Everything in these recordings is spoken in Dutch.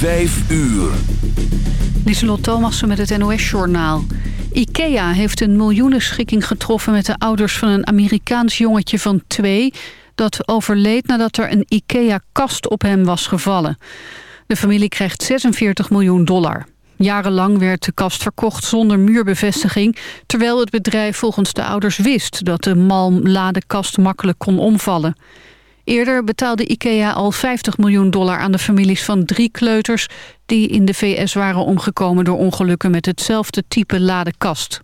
Vijf uur. Lieselot Thomassen met het NOS-journaal. IKEA heeft een miljoenenschikking getroffen met de ouders van een Amerikaans jongetje van twee... dat overleed nadat er een IKEA-kast op hem was gevallen. De familie krijgt 46 miljoen dollar. Jarenlang werd de kast verkocht zonder muurbevestiging... terwijl het bedrijf volgens de ouders wist dat de malmlade kast makkelijk kon omvallen. Eerder betaalde IKEA al 50 miljoen dollar aan de families van drie kleuters... die in de VS waren omgekomen door ongelukken met hetzelfde type lade kast.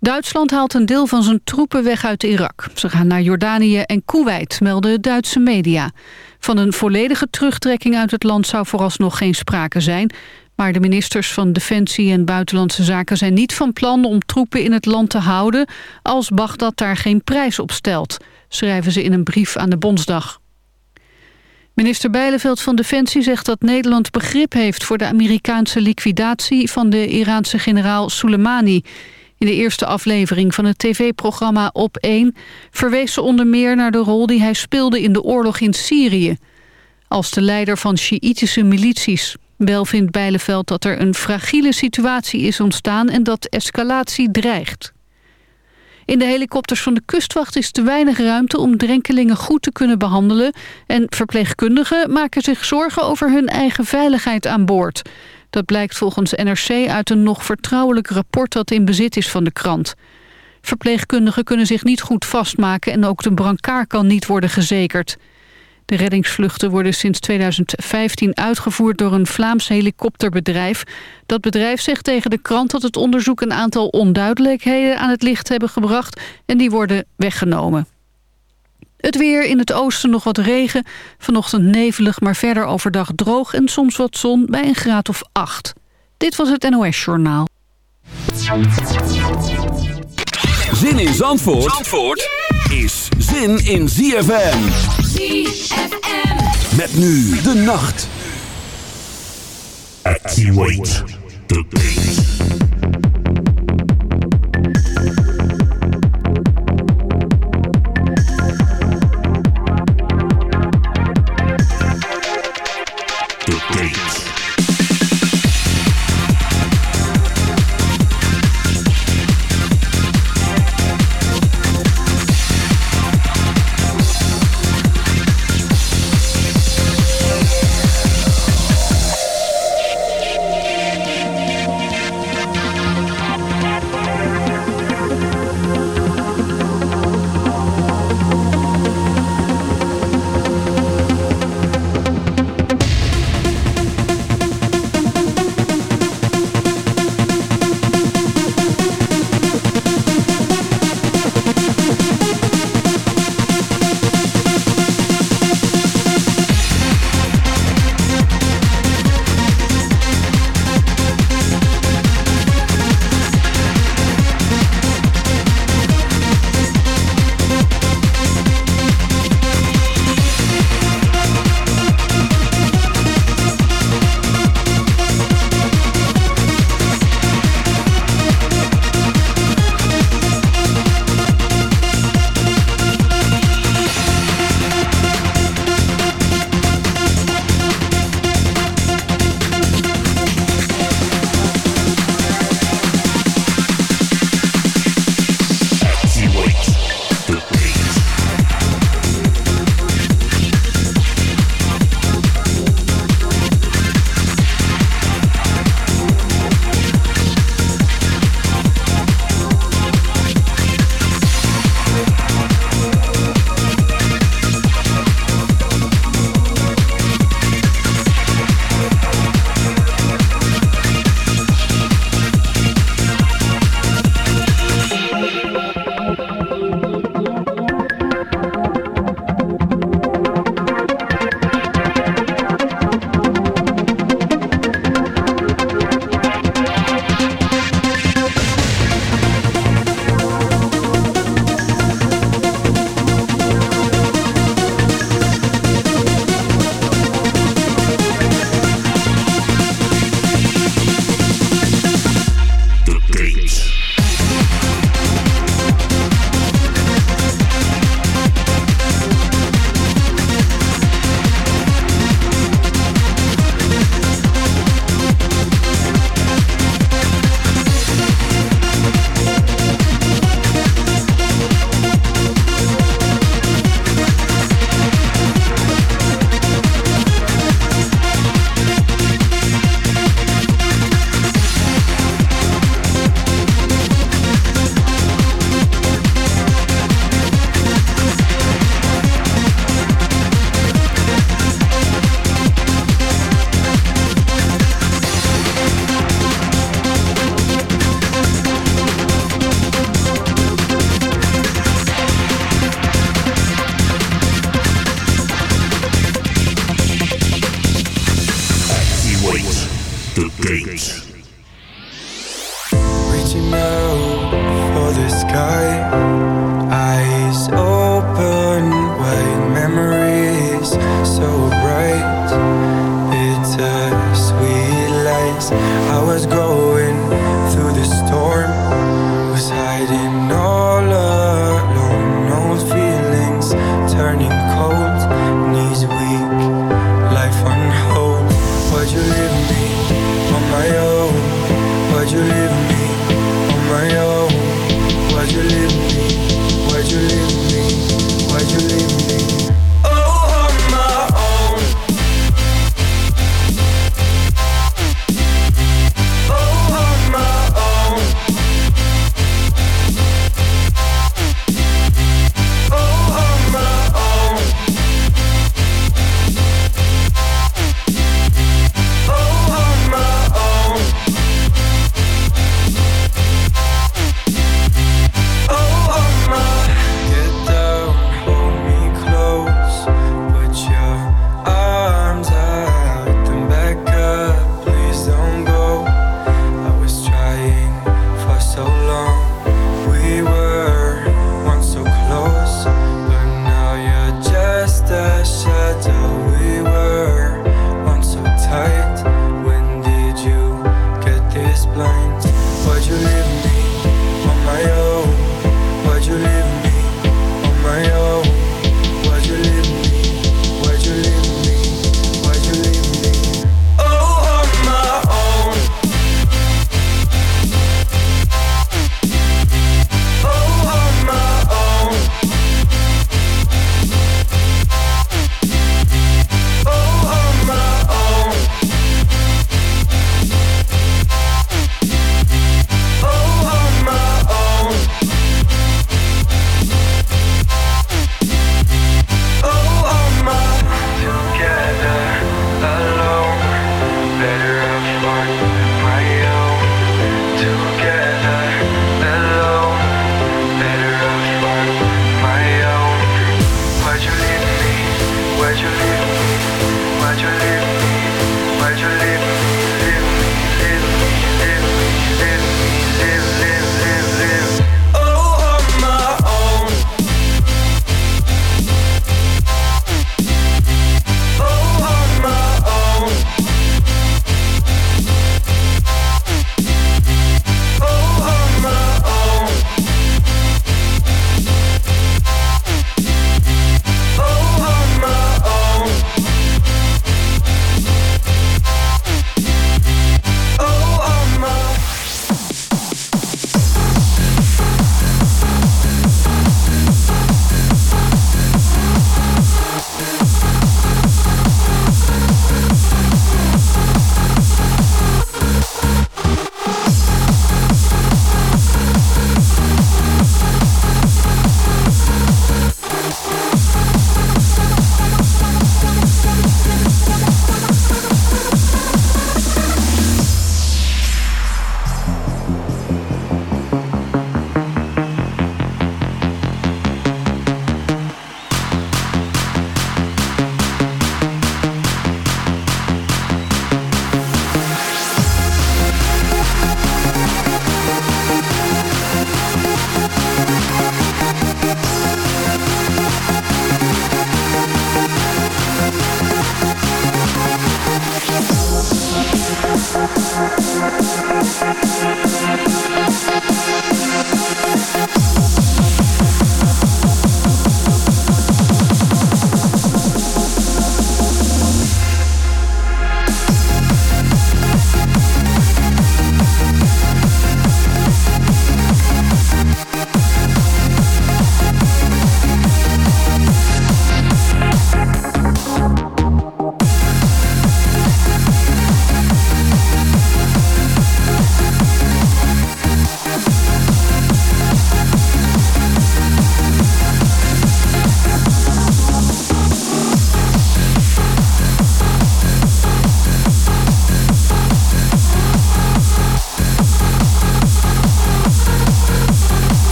Duitsland haalt een deel van zijn troepen weg uit Irak. Ze gaan naar Jordanië en Kuwait, melden Duitse media. Van een volledige terugtrekking uit het land zou vooralsnog geen sprake zijn... maar de ministers van Defensie en Buitenlandse Zaken zijn niet van plan... om troepen in het land te houden als Bagdad daar geen prijs op stelt... schrijven ze in een brief aan de Bondsdag. Minister Bijleveld van Defensie zegt dat Nederland begrip heeft... voor de Amerikaanse liquidatie van de Iraanse generaal Soleimani... In de eerste aflevering van het tv-programma Op 1 verwees ze onder meer naar de rol die hij speelde in de oorlog in Syrië. Als de leider van Sjiïtische milities. Wel vindt Bijleveld dat er een fragiele situatie is ontstaan en dat escalatie dreigt. In de helikopters van de kustwacht is te weinig ruimte om drenkelingen goed te kunnen behandelen... en verpleegkundigen maken zich zorgen over hun eigen veiligheid aan boord. Dat blijkt volgens NRC uit een nog vertrouwelijk rapport dat in bezit is van de krant. Verpleegkundigen kunnen zich niet goed vastmaken en ook de brancard kan niet worden gezekerd. De reddingsvluchten worden sinds 2015 uitgevoerd door een Vlaams helikopterbedrijf. Dat bedrijf zegt tegen de krant dat het onderzoek een aantal onduidelijkheden aan het licht hebben gebracht en die worden weggenomen. Het weer in het oosten nog wat regen. Vanochtend nevelig, maar verder overdag droog en soms wat zon bij een graad of 8. Dit was het NOS Journaal. Zin in Zandvoort, Zandvoort is zin in ZFM. ZFM. Met nu de nacht. Activate the beat.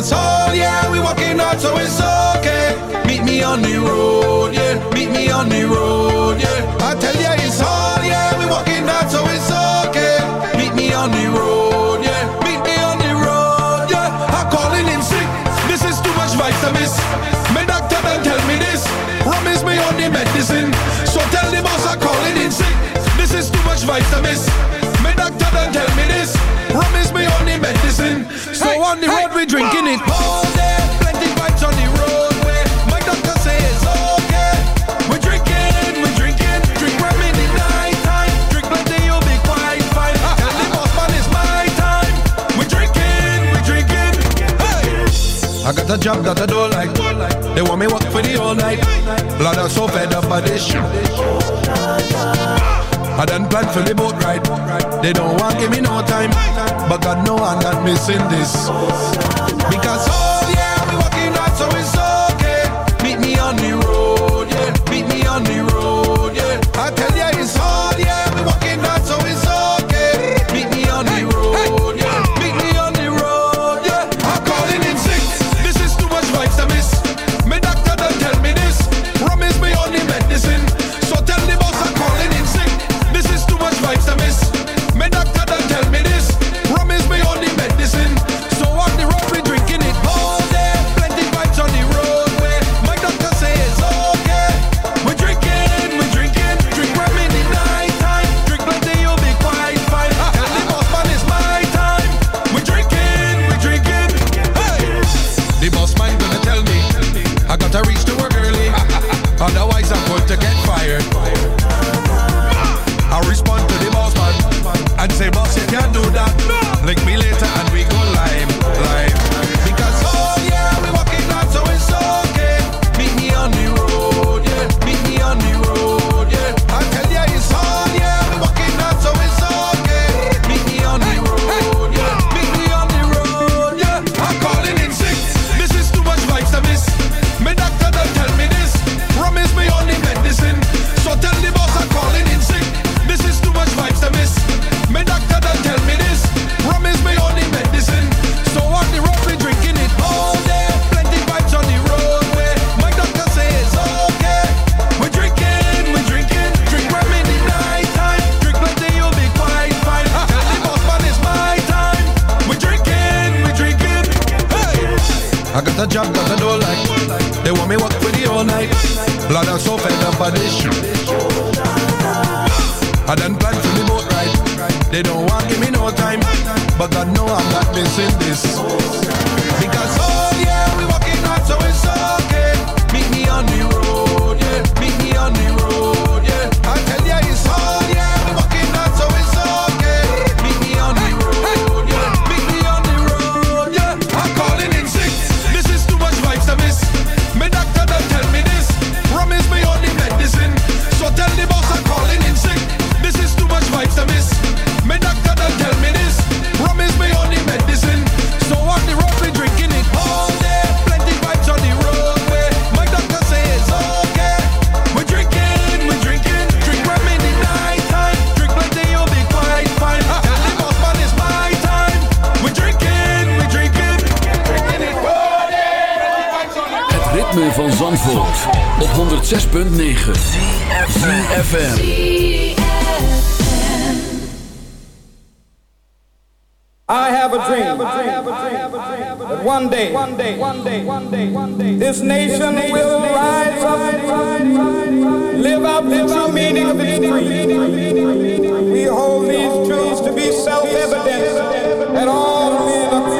our toll, yeah, we walking out, so it's okay. Meet me on the road, yeah, meet me on the road, yeah. I tell ya it's all yeah, we walking out, so it's okay. Meet me on the road, yeah, meet me on the road, yeah. I'm calling him sick, this is too much vitamins. My doctor done tell me this, promise me on the medicine. So tell the boss I'm calling him sick, this is too much vitamins. the hey. road, we drinking it on the. My doctor it's okay. We drinking, we drinking. Drink in time. Drink plenty, you'll be quite fine. Ah, ah, the ah, boss man my time. We drinking, we drinking. Hey. I got a job that I don't like. They want me work for the all night. Blood, I'm so fed up by this shit. I done plan for the boat ride. They don't want give me no time, but God know I'm not missing this. Because oh yeah, we walking right, so it's. ritme van Zandvoort, op 106.9 ZFM I have a dream. That one day, one day, one day, one day, one day, this nation will rise up, live out the true meaning of its creed. We hold these truths to be self-evident that all men are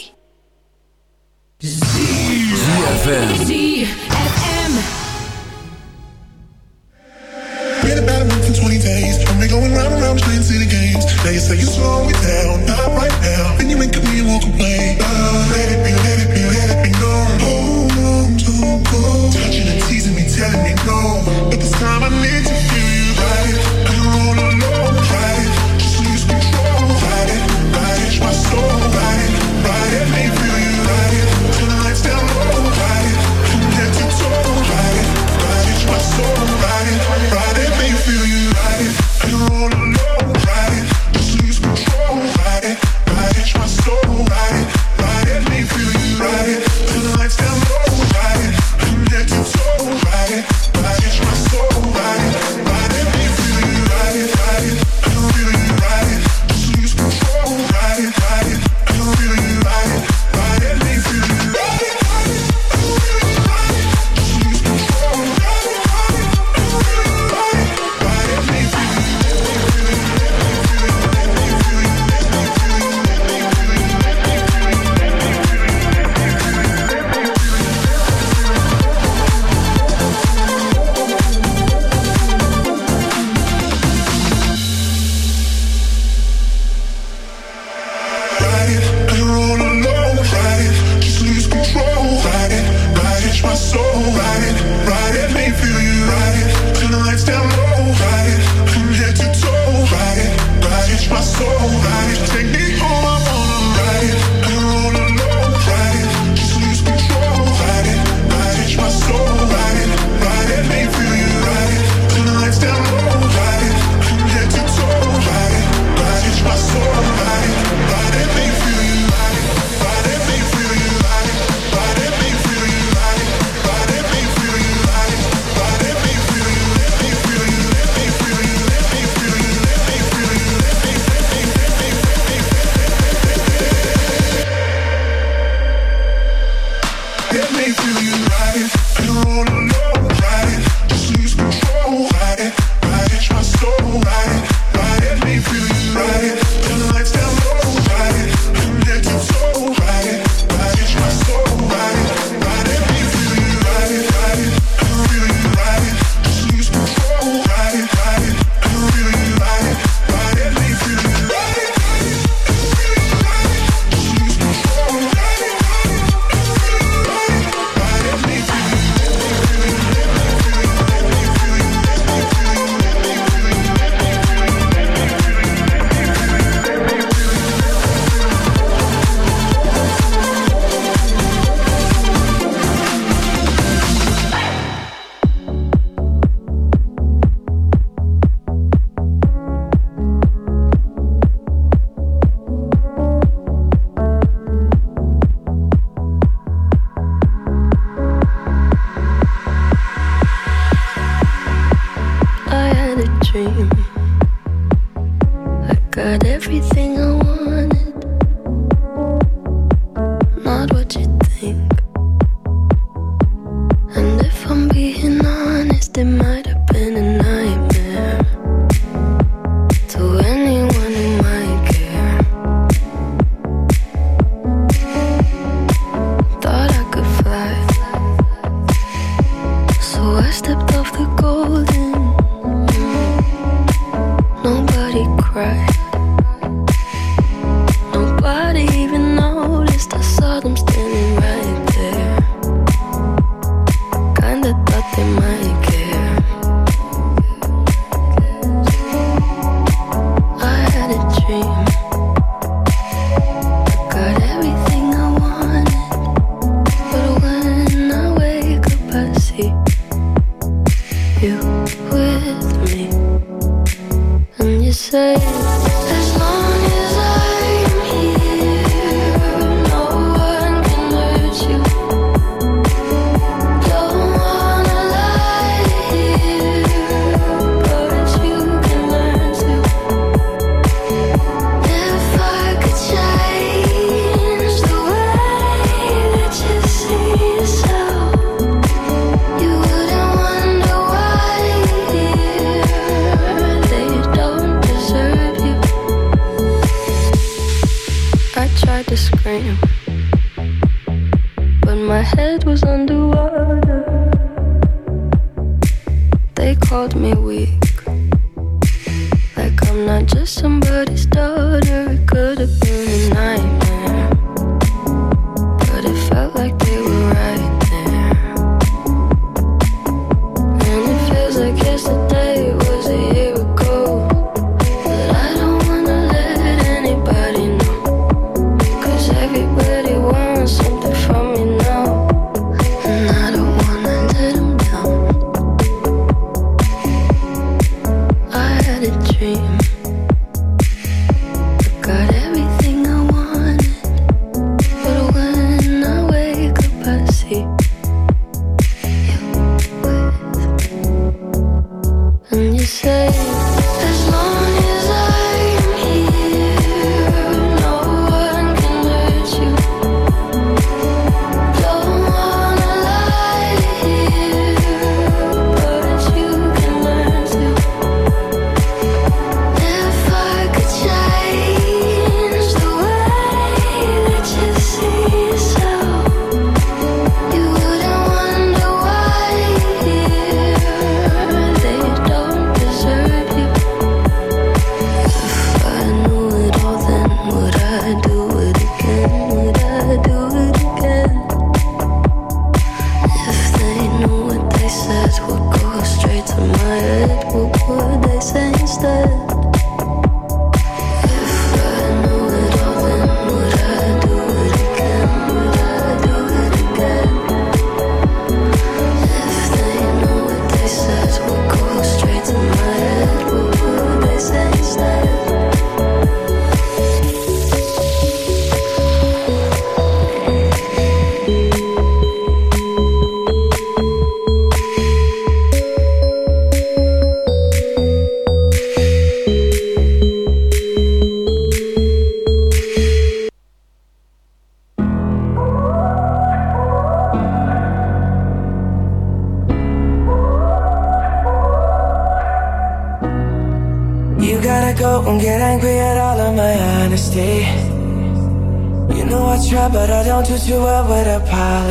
Just somebody's dog.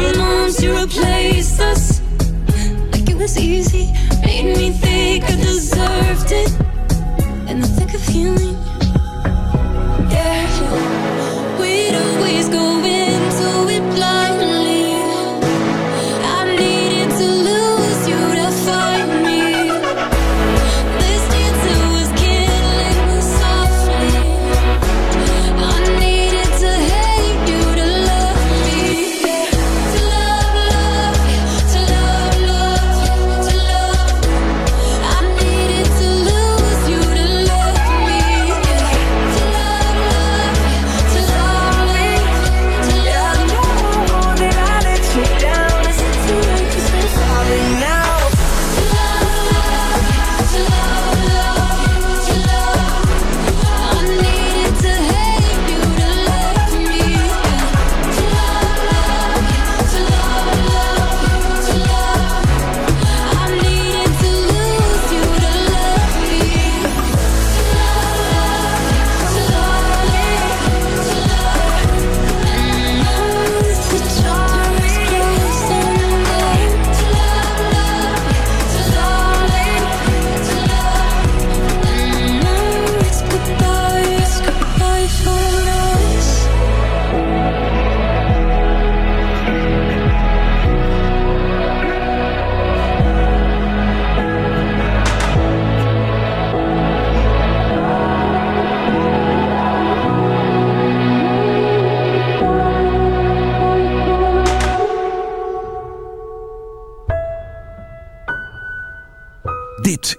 holding on to a place